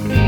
Mm-hmm.